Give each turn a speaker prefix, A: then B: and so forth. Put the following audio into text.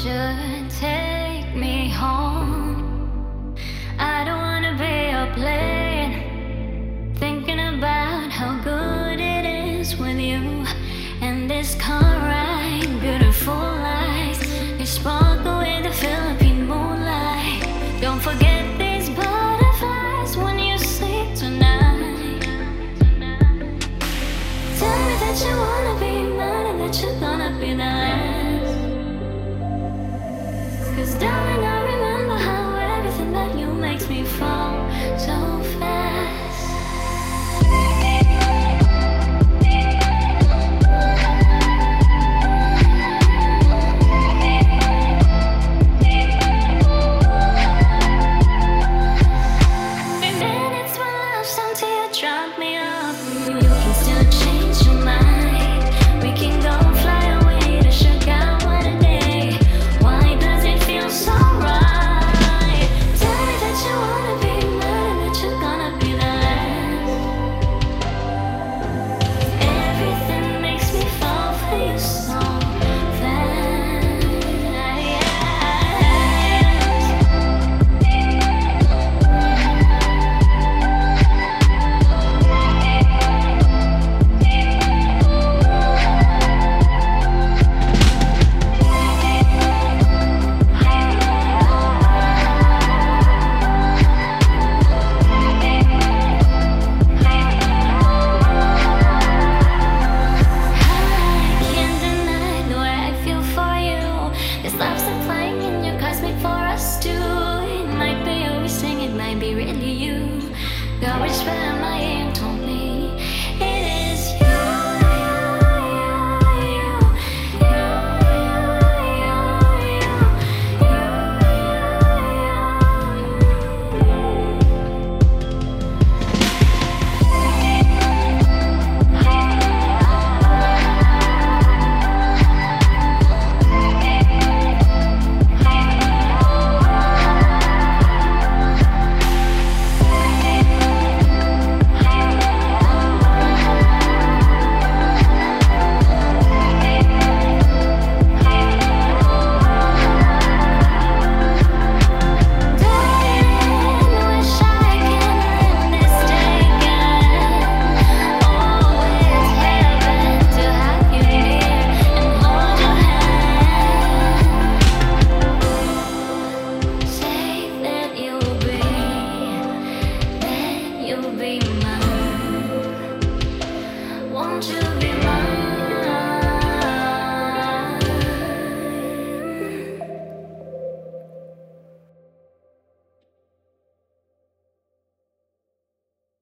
A: should take me home. I don't wanna be a plane. Thinking about how good it is with you and this car ride, beautiful lights. You sparkle with the Philippine This love's a playing in your cosmic for us two. It might be sing, it might be really you. Go whisper in my ear, to me.